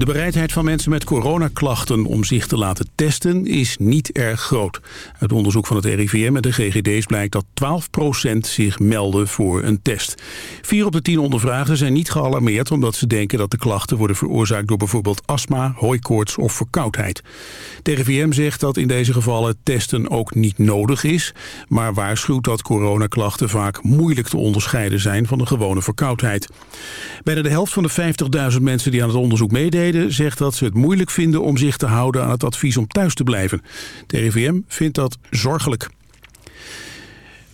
De bereidheid van mensen met coronaklachten om zich te laten testen is niet erg groot. Uit onderzoek van het RIVM en de GGD's blijkt dat 12% zich melden voor een test. Vier op de tien ondervragen zijn niet gealarmeerd omdat ze denken dat de klachten worden veroorzaakt door bijvoorbeeld astma, hooikoorts of verkoudheid. De RIVM zegt dat in deze gevallen testen ook niet nodig is, maar waarschuwt dat coronaklachten vaak moeilijk te onderscheiden zijn van de gewone verkoudheid. Bijna de helft van de 50.000 mensen die aan het onderzoek meededen zegt dat ze het moeilijk vinden om zich te houden aan het advies om thuis te blijven. De RIVM vindt dat zorgelijk.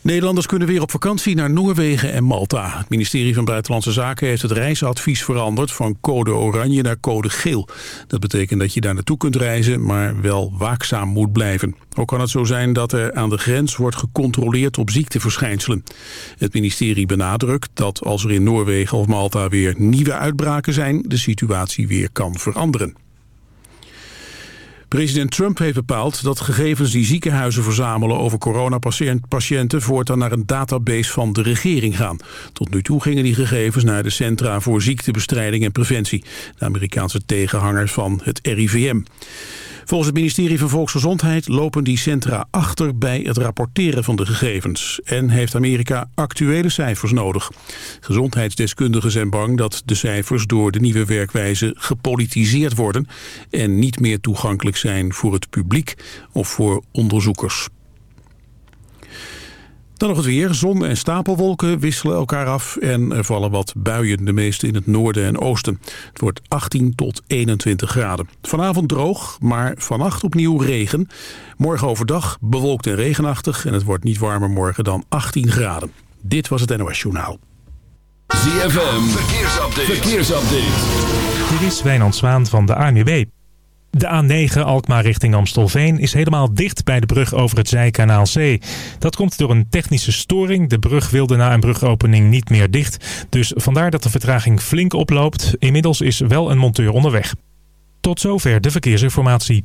Nederlanders kunnen weer op vakantie naar Noorwegen en Malta. Het ministerie van Buitenlandse Zaken heeft het reisadvies veranderd van code oranje naar code geel. Dat betekent dat je daar naartoe kunt reizen, maar wel waakzaam moet blijven. Ook kan het zo zijn dat er aan de grens wordt gecontroleerd op ziekteverschijnselen. Het ministerie benadrukt dat als er in Noorwegen of Malta weer nieuwe uitbraken zijn, de situatie weer kan veranderen. President Trump heeft bepaald dat gegevens die ziekenhuizen verzamelen over coronapatiënten voortaan naar een database van de regering gaan. Tot nu toe gingen die gegevens naar de Centra voor Ziektebestrijding en Preventie, de Amerikaanse tegenhangers van het RIVM. Volgens het ministerie van Volksgezondheid lopen die centra achter bij het rapporteren van de gegevens. En heeft Amerika actuele cijfers nodig. Gezondheidsdeskundigen zijn bang dat de cijfers door de nieuwe werkwijze gepolitiseerd worden en niet meer toegankelijk zijn voor het publiek of voor onderzoekers. Dan nog het weer. Zon en stapelwolken wisselen elkaar af en er vallen wat buien, de meeste in het noorden en oosten. Het wordt 18 tot 21 graden. Vanavond droog, maar vannacht opnieuw regen. Morgen overdag bewolkt en regenachtig en het wordt niet warmer morgen dan 18 graden. Dit was het NOS Journaal. ZFM, verkeersupdate. verkeersupdate. Dit is Wijnand Zwaan van de ANWB. De A9 Alkmaar richting Amstelveen is helemaal dicht bij de brug over het Zijkanaal C. Dat komt door een technische storing. De brug wilde na een brugopening niet meer dicht. Dus vandaar dat de vertraging flink oploopt. Inmiddels is wel een monteur onderweg. Tot zover de verkeersinformatie.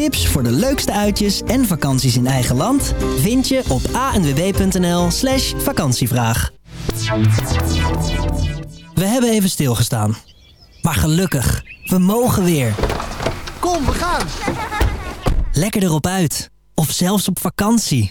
Tips voor de leukste uitjes en vakanties in eigen land vind je op anwb.nl slash vakantievraag. We hebben even stilgestaan. Maar gelukkig, we mogen weer. Kom, we gaan! Lekker erop uit. Of zelfs op vakantie.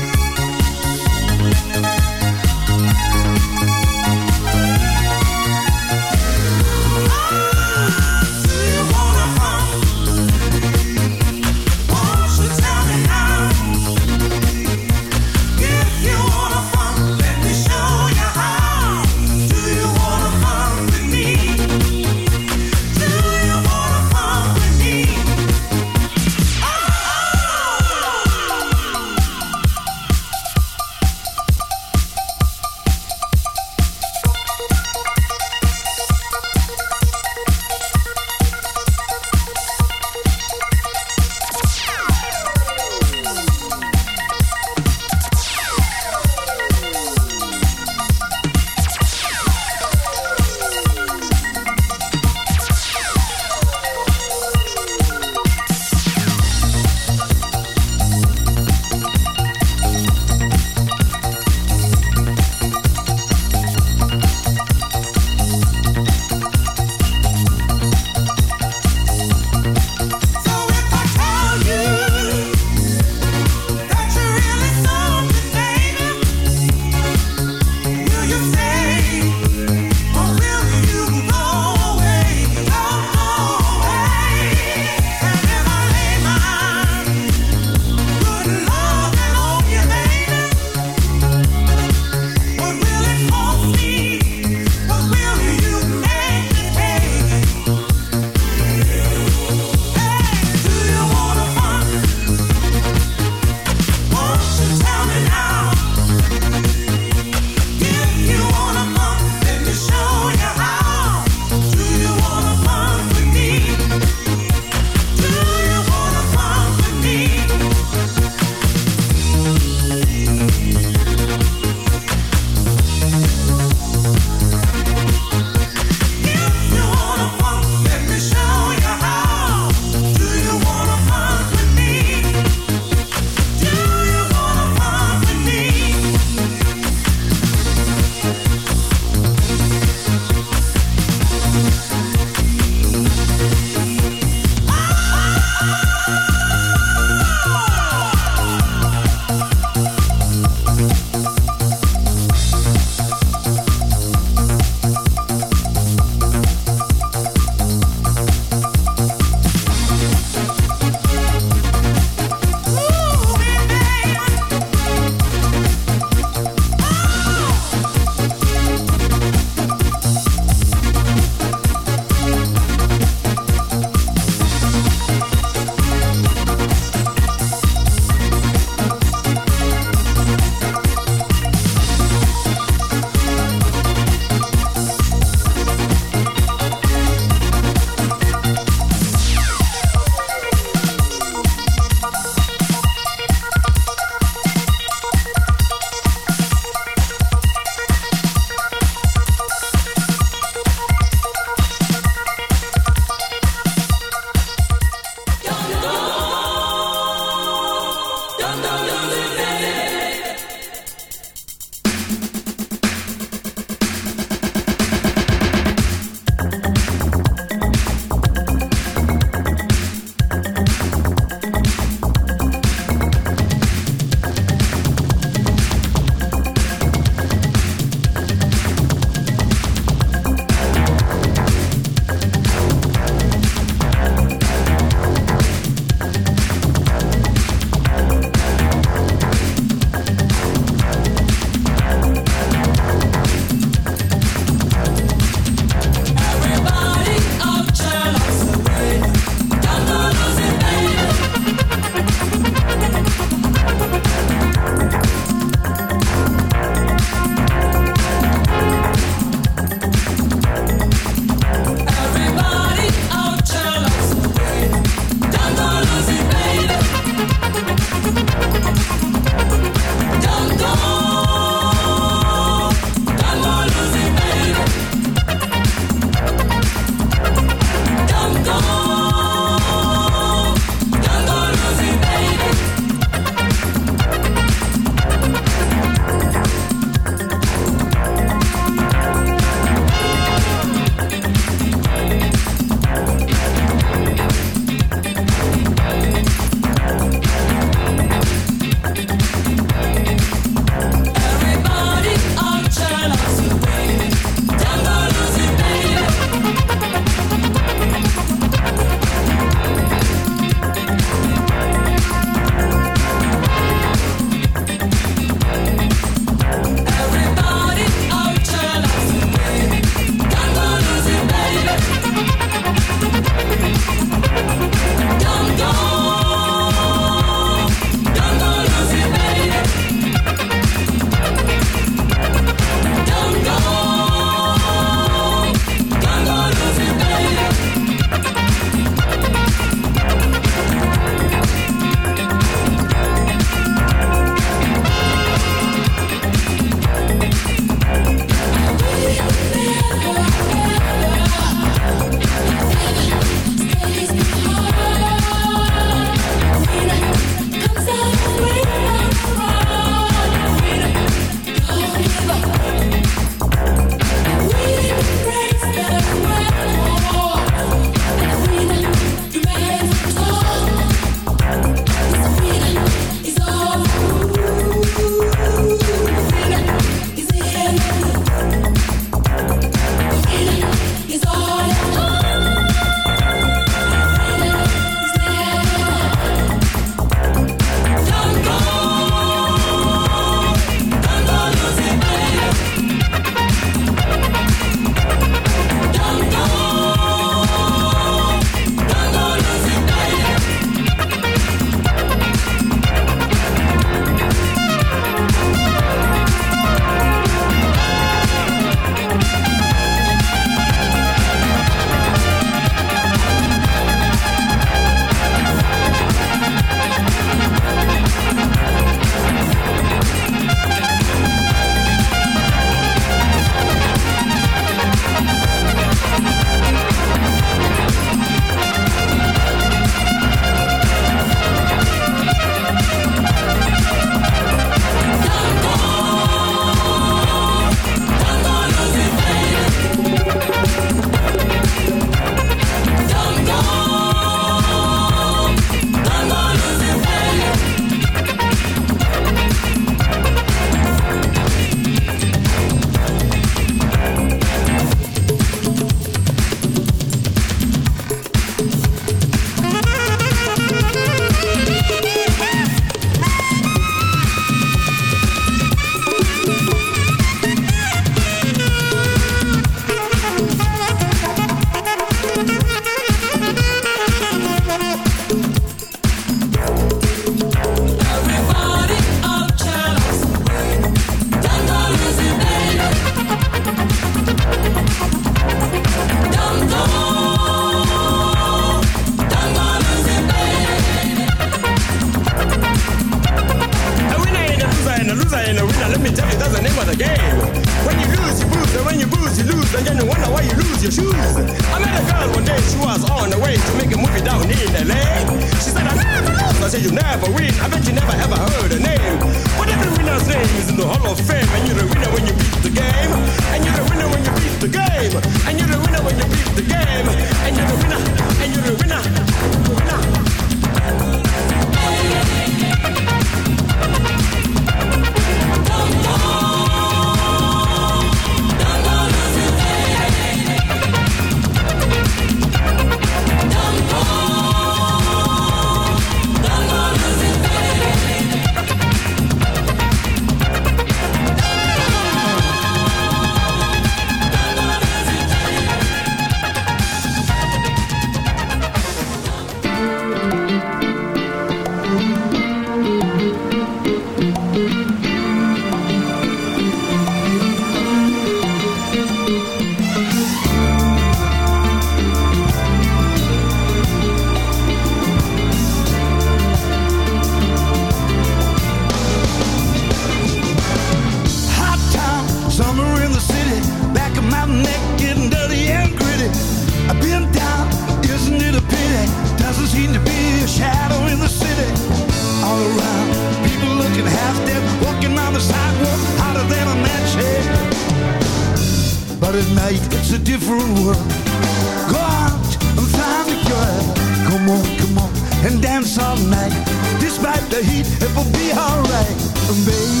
dance all night. Despite the heat, it will be alright. And baby,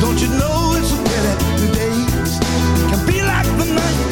don't you know it's a pity the days can be like the night.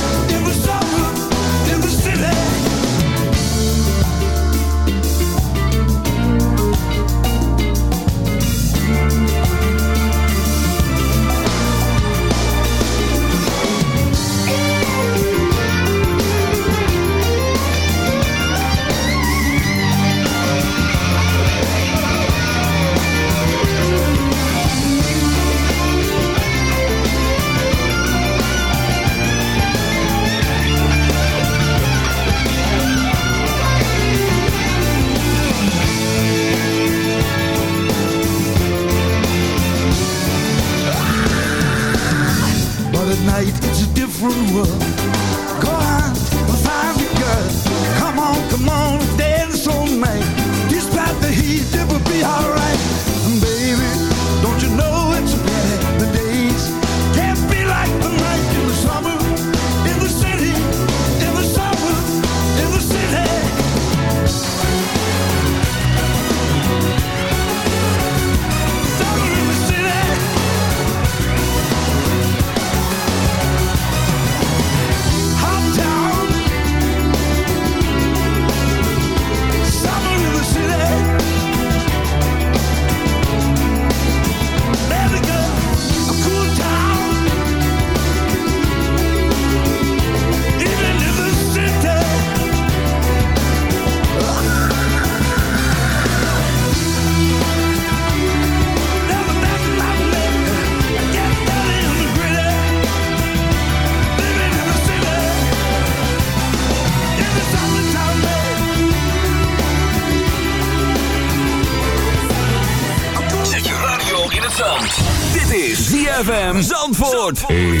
through. Hey.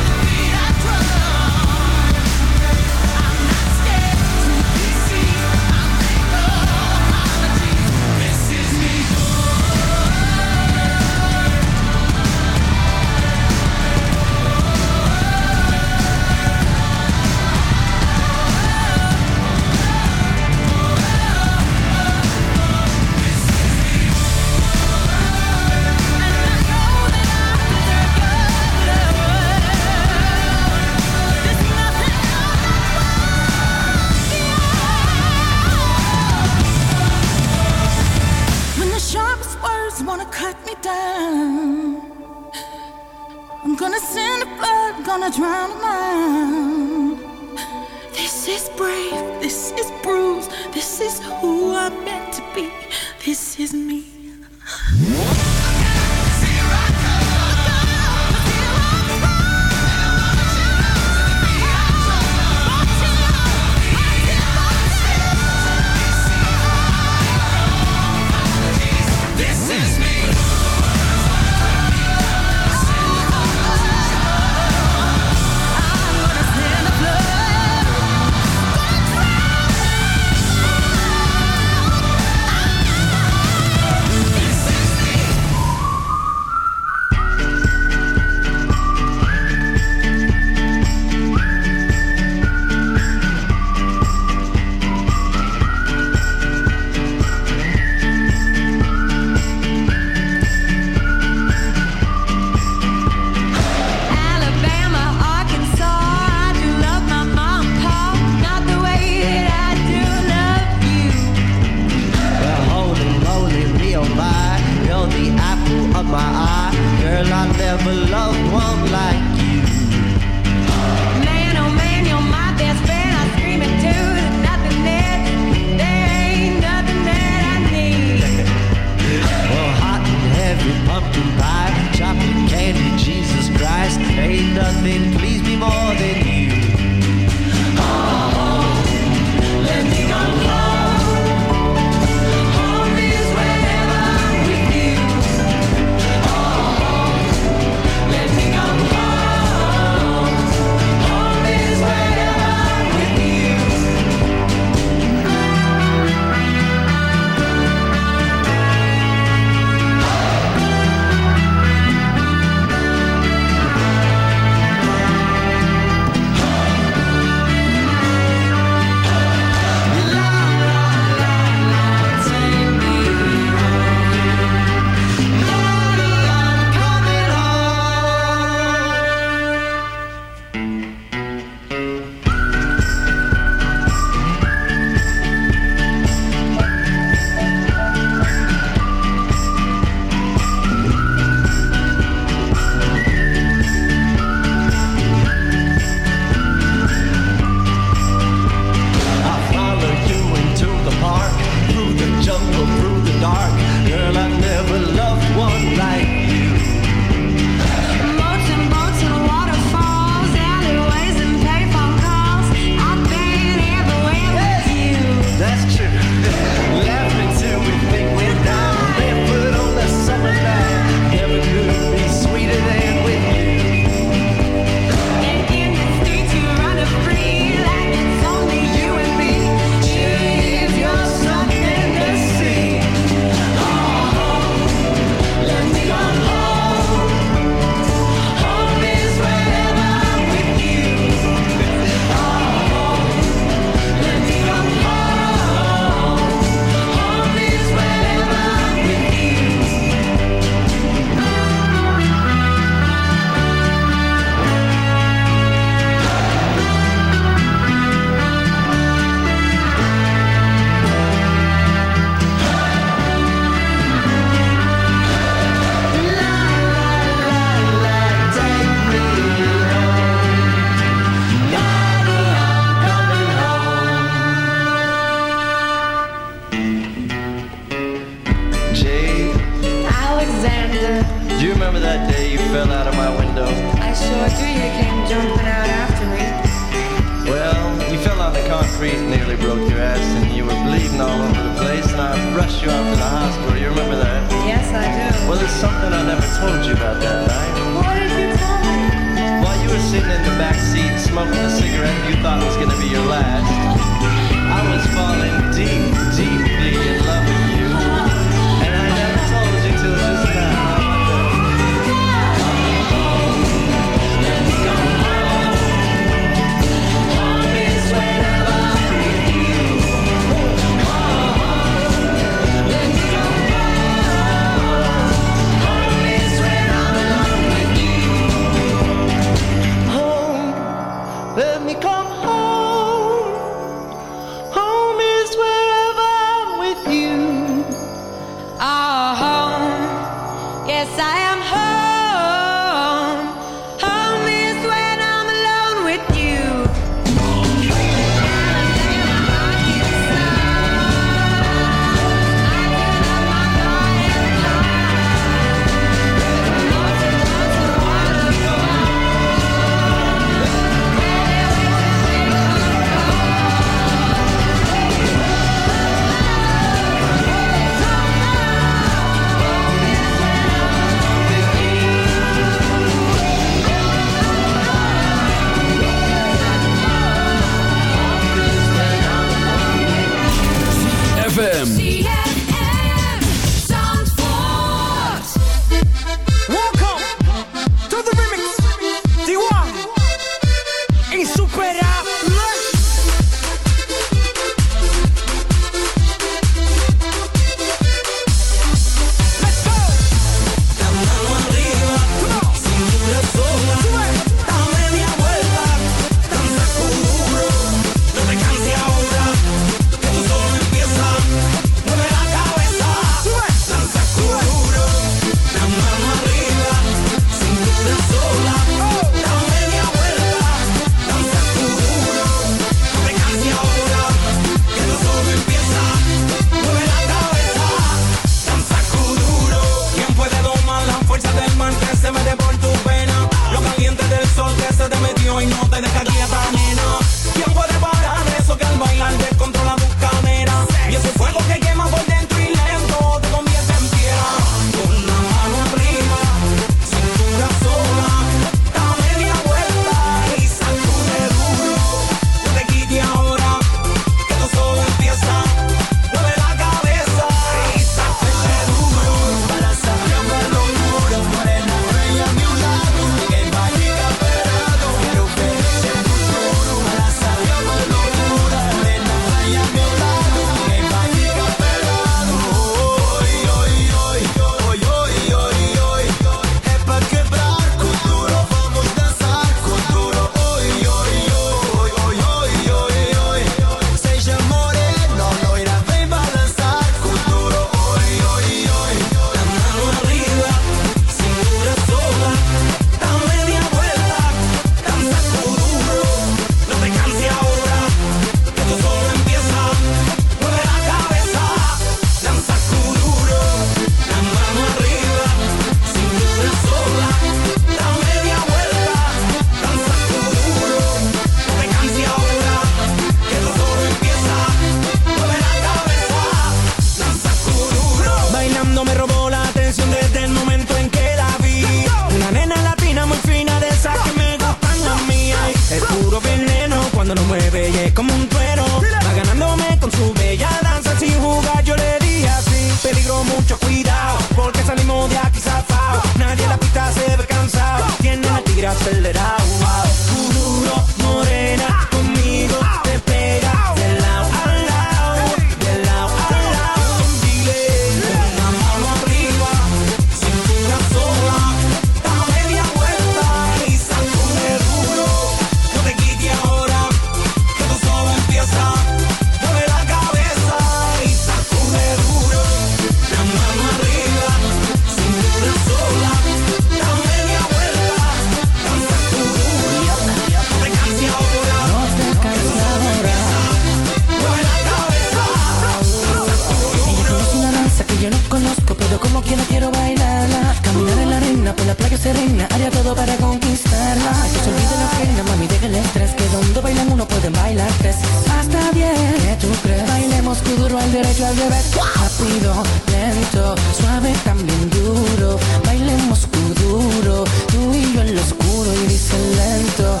hace haría todo para conquistarla. Que se olvide la pena, mami, deja el estrés. Que donde bailan uno pueden bailar tres. Hasta bien, ¿qué tú crees? Bailemos que duro al derecho al revés. Rápido, lento, suave, también duro. Bailemos que duro, tú y yo en lo oscuro y dice lento.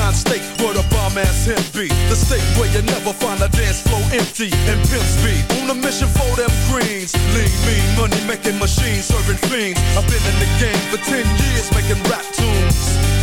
Sunshine state where the bomb ass him be. The state where you never find a dance floor empty and pimp speed. On a mission for them greens. Lean, mean, money making machines serving fiends. I've been in the game for 10 years making rap tunes.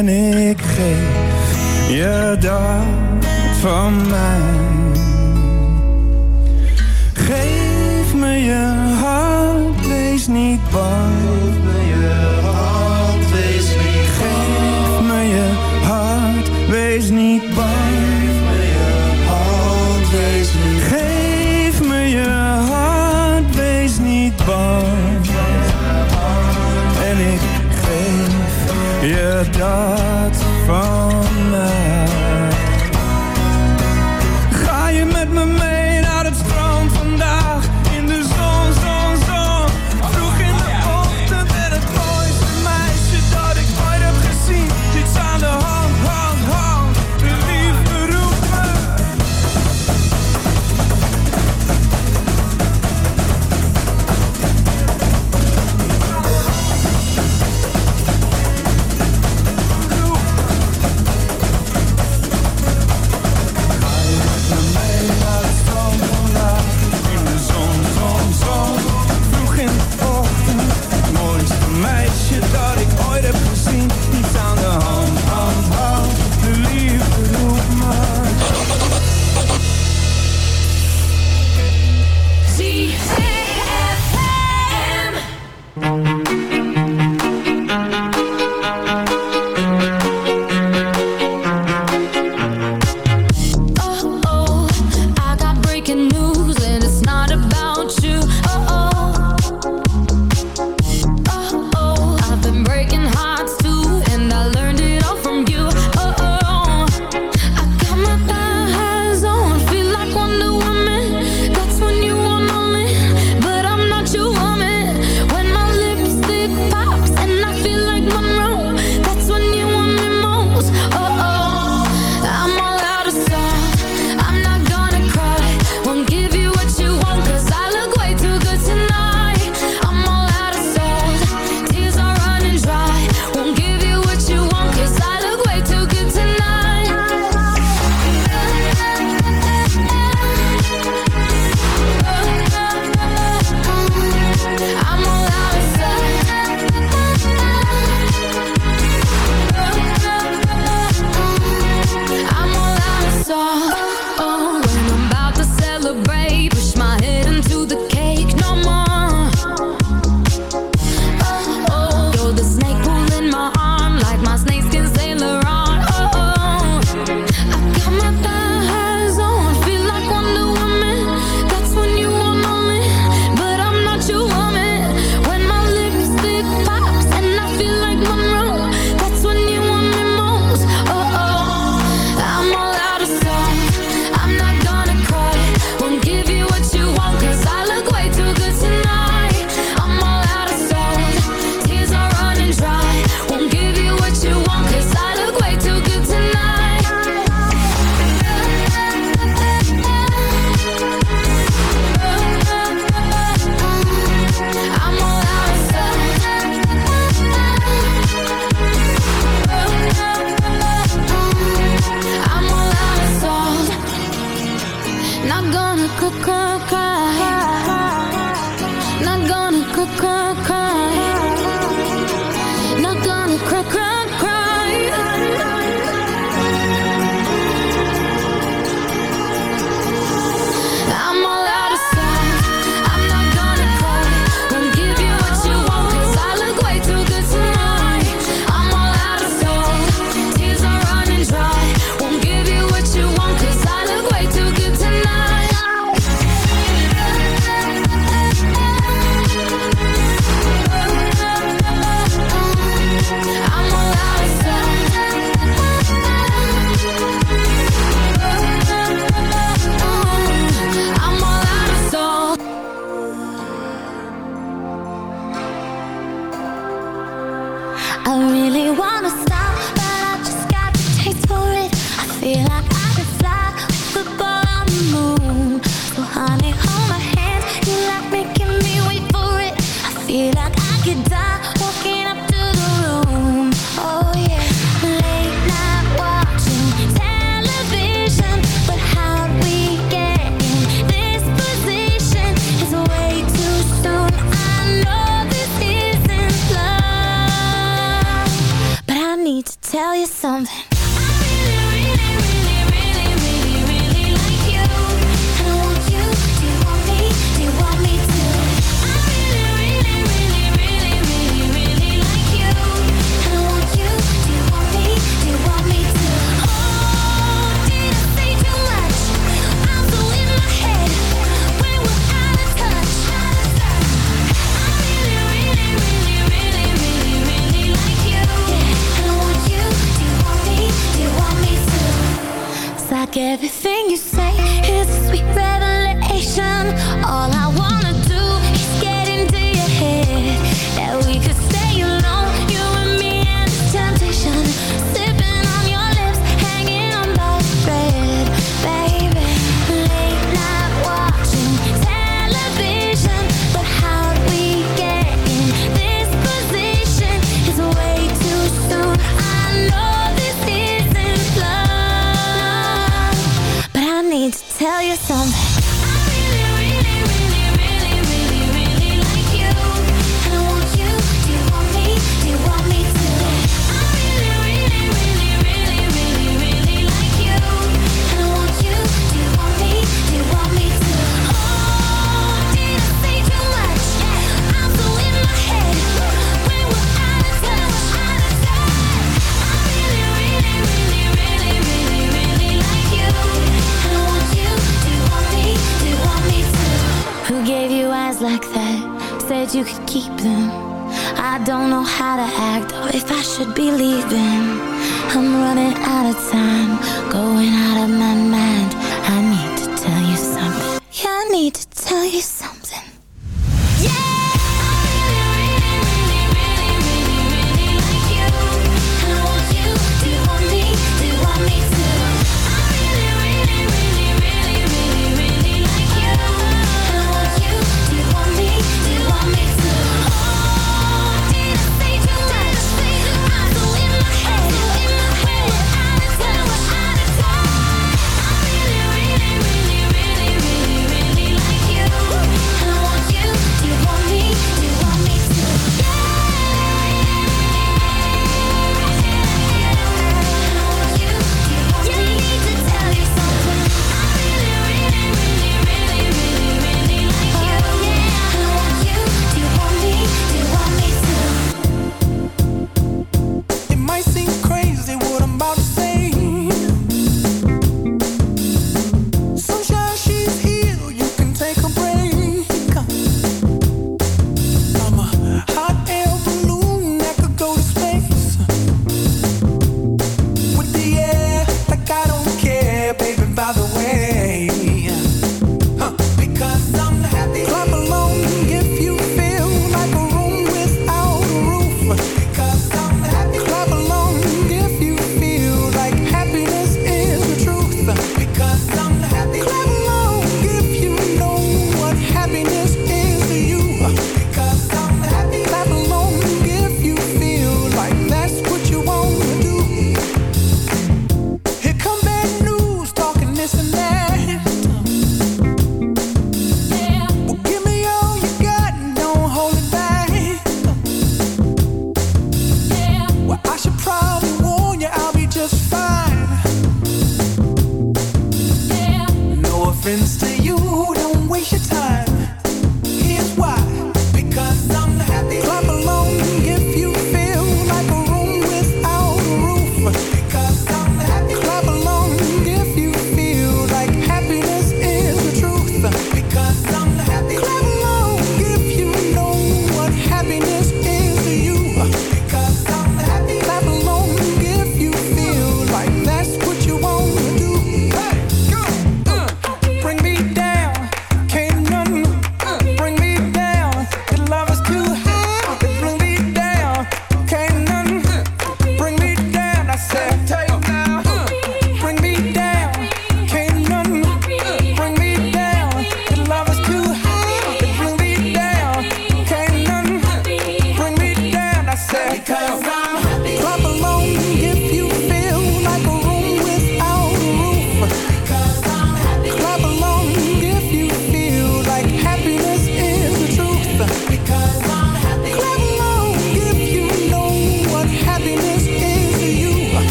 en ik geef je dat van mij. Geef me je hart, wees niet bang. cry.